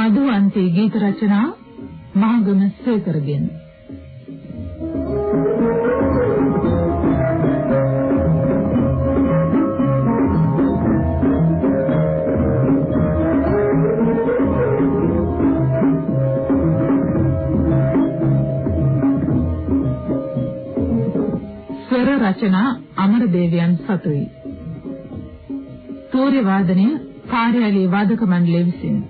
මధుවන්තී ගීත රචනා මහගම සේකරගෙන ස්වර රචනා අමරදේවයන් සතුයි. තෝරේ වාදනය කාර්යාලයේ වාදක මණ්ඩලය විසිනි.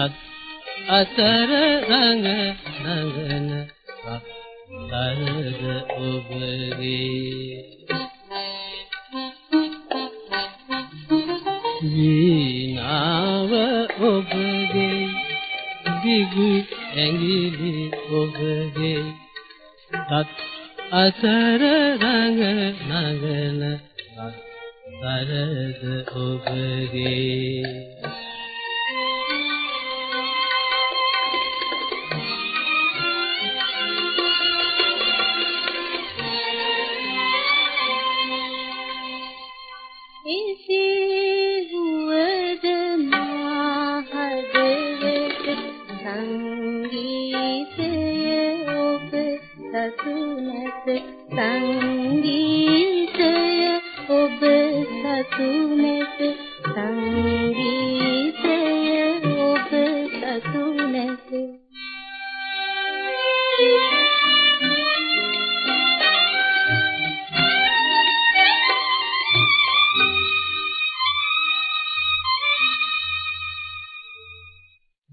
සත් අතර රඟ නගන සත්තරද ඔබගේ. වීණාව ඔබගේ දිගු ඇඟිලි ඔබගේ. තත් අසර රඟ නගන සරද ඔබගේ. එසේ වුවද මා හදවත සංගීතය ඔබ සතු නැත. සංගීතය ඔබ සතු නැත. සංගීතය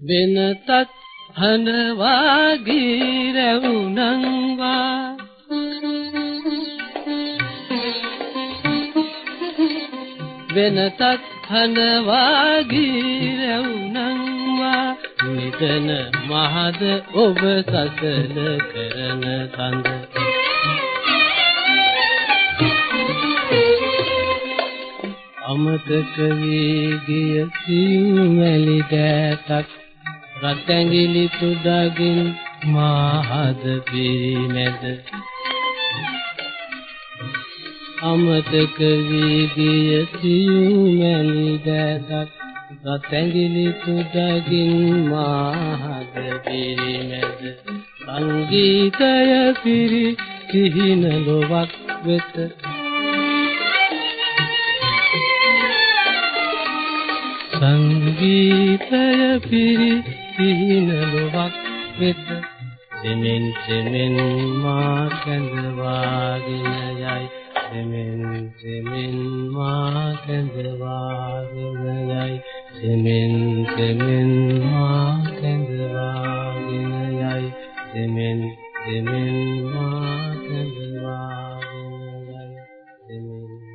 වෙනතත් හනවා ගිරවුනංවා වෙනතත් හනවා ගිරවුනංවා නිතන මහද ඔබ සසල කරන තඳ අමතක වී ගිය සිව්මැලි දෑතක් රතැඟිලි තුඩගින් මාහද පිරිමැද අමතක වී ගිය සියුමැලි දැසක් රතැඟිලි තුඩගින් මාහද පිරිමැද සංගීතය පිරි කිහින ලොවක් වෙත සංගීතය පිරි සිහින ලොවක් වෙද දෙමෙන් දෙමෙන් මා කඳවාගෙන යයි. දෙමෙන් දෙමෙන් මා කඳවාගෙන යයි. දෙමෙන් දෙමෙන් මා කඳවාගෙන යයි. දෙමෙන් දෙමෙන් මා කඳවාගෙන යයි. දෙමෙන්